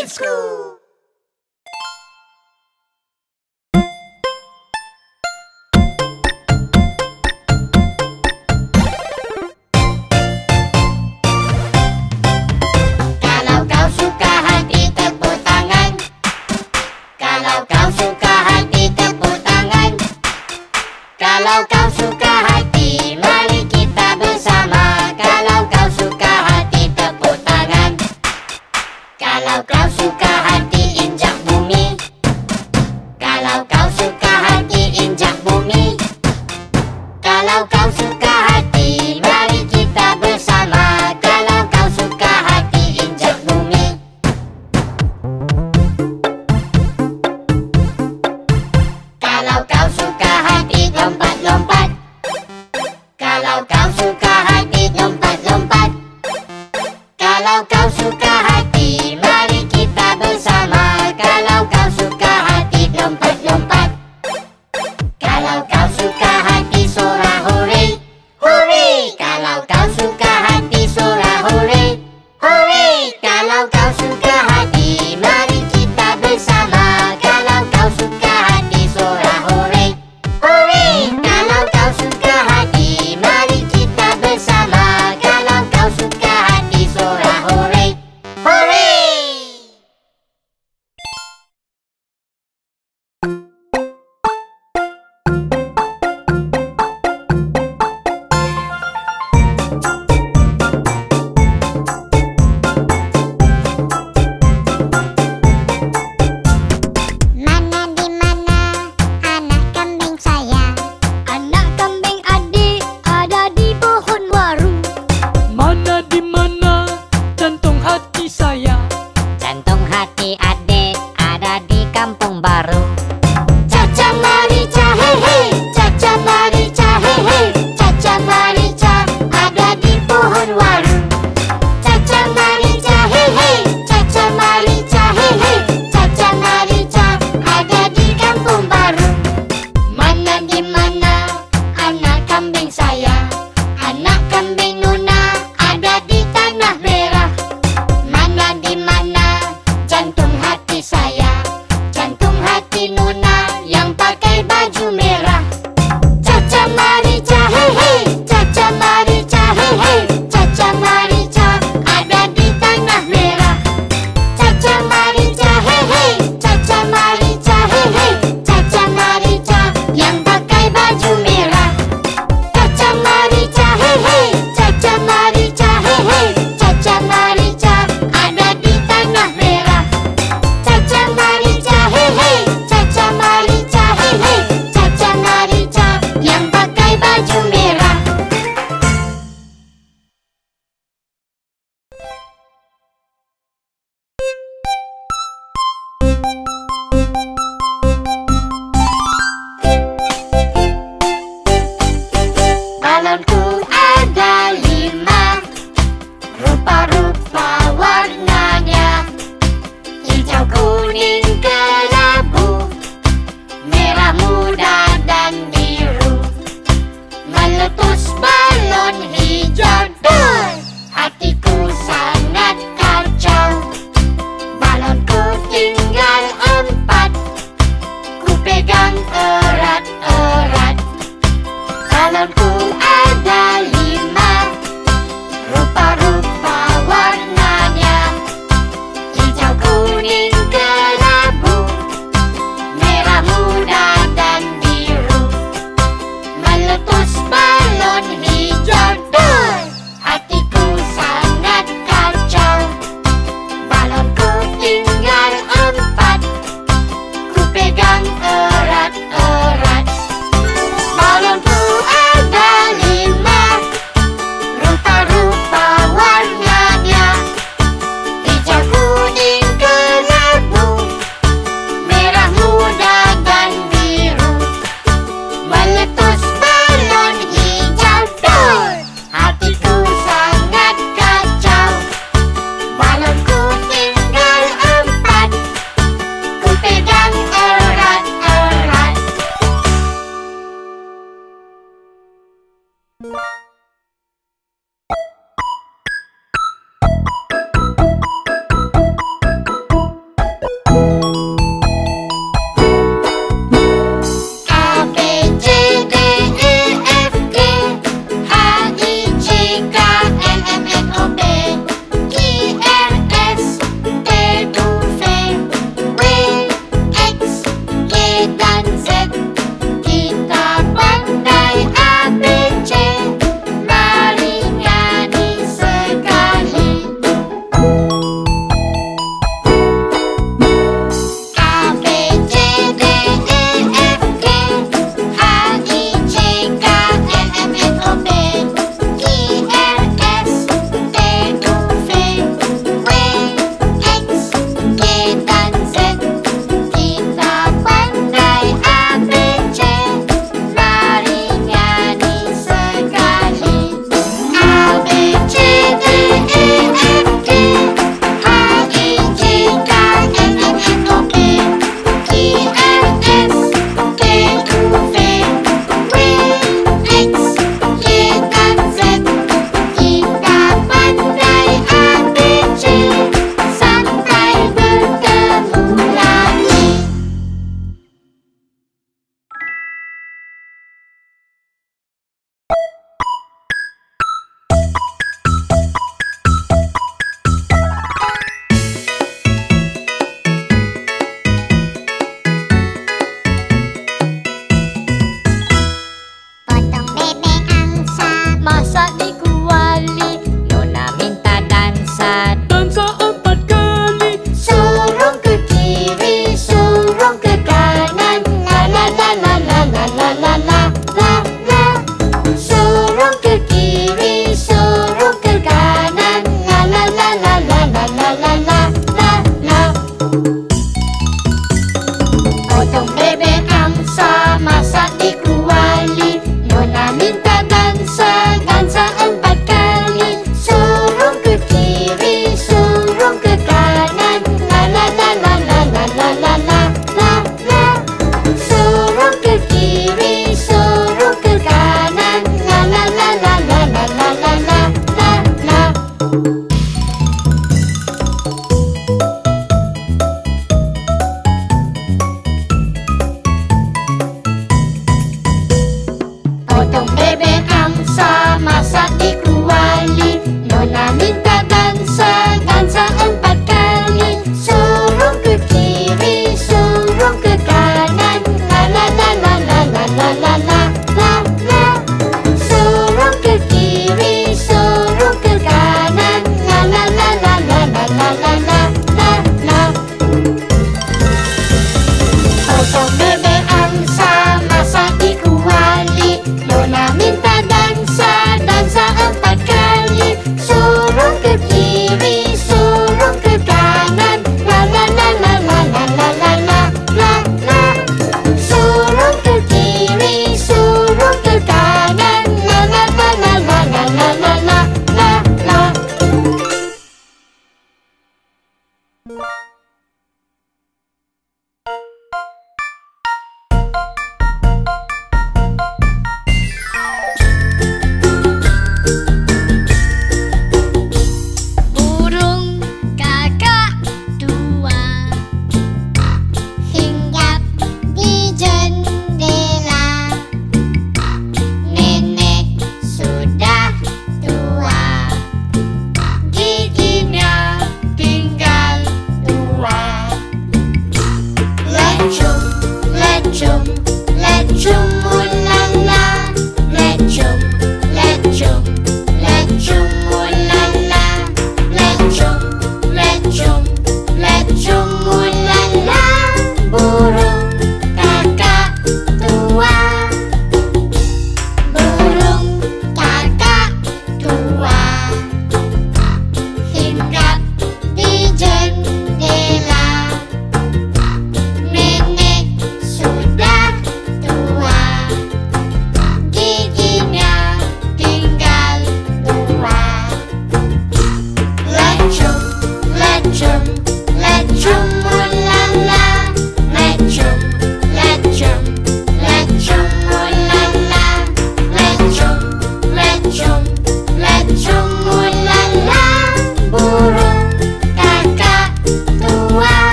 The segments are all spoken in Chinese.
Grade School! 老高出个海 la 你。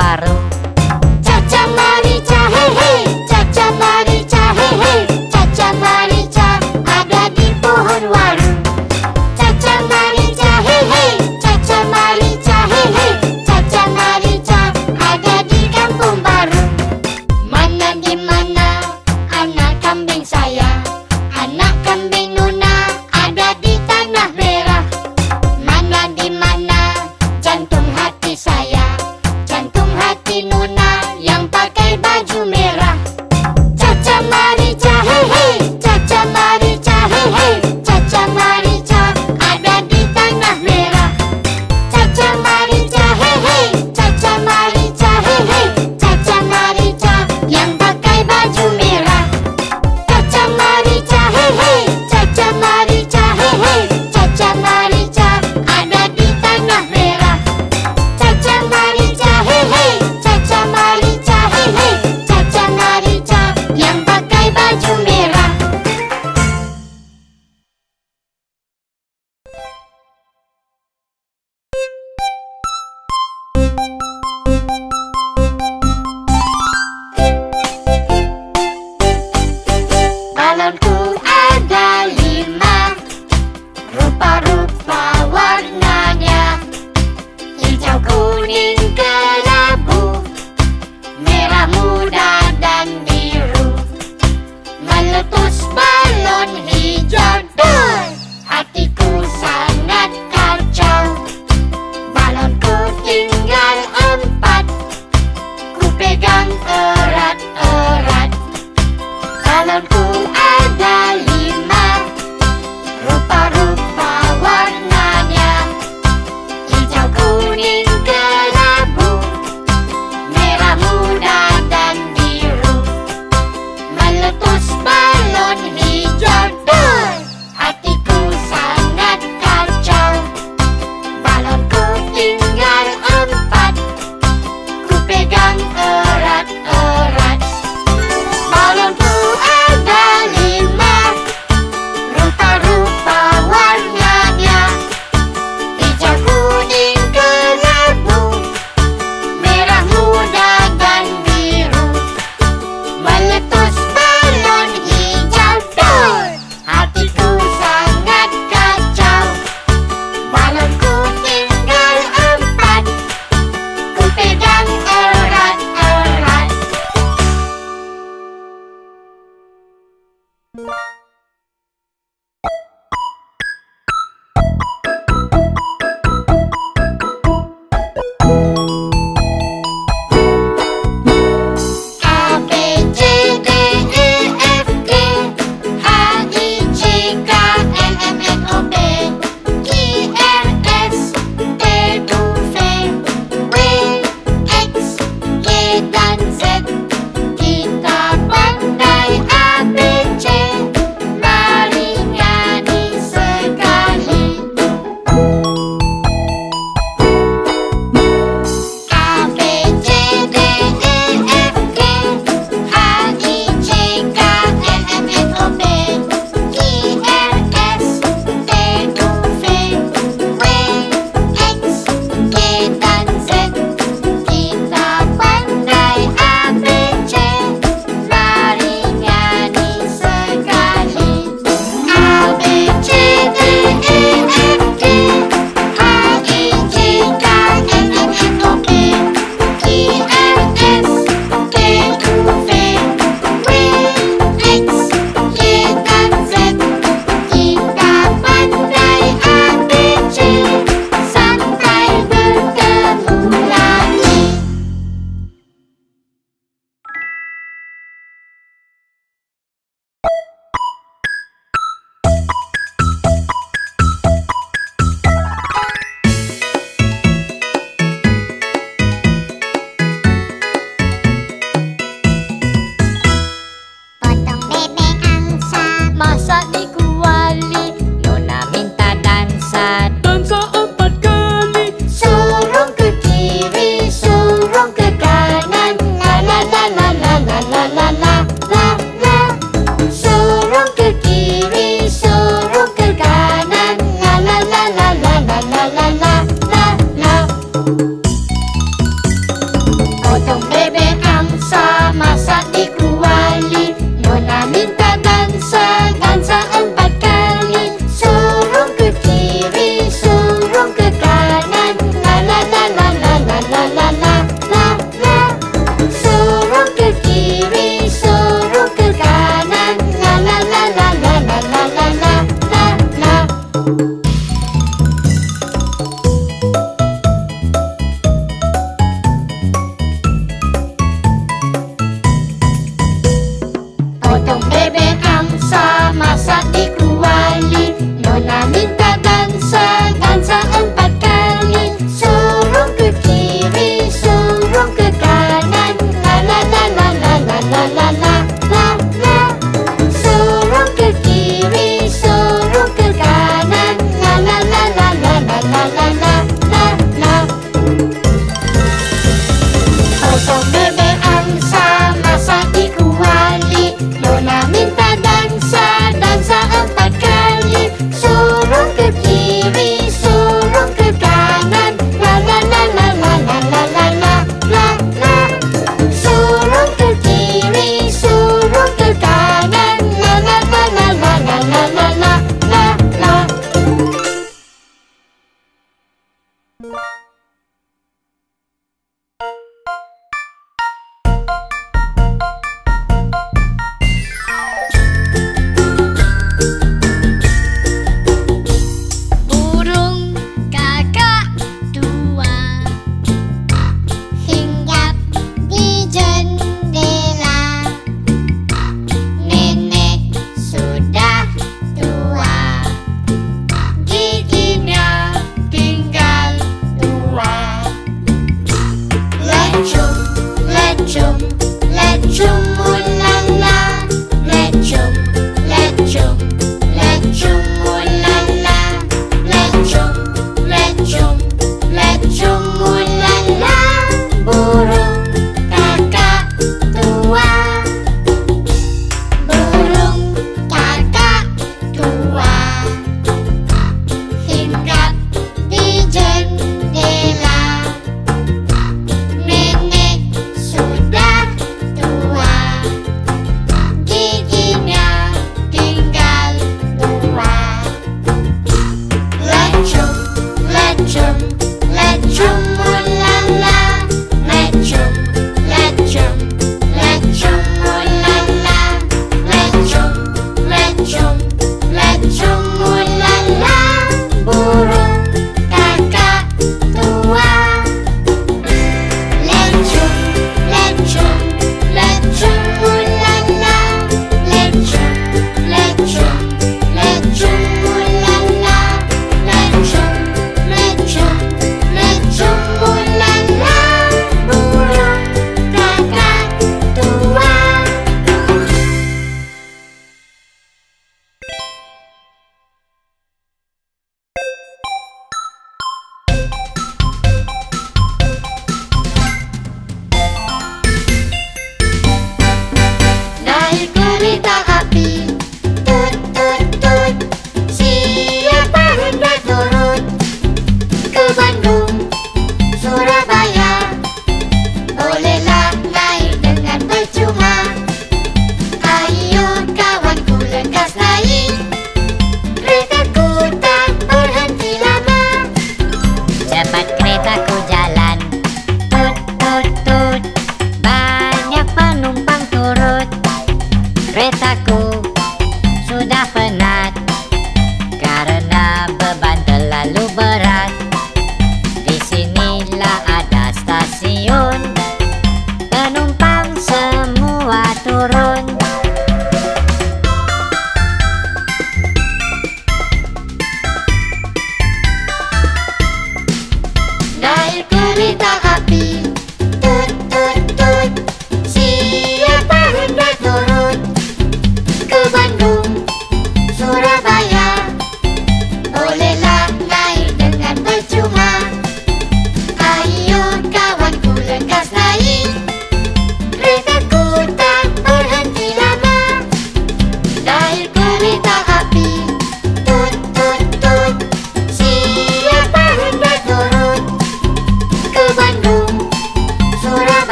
barra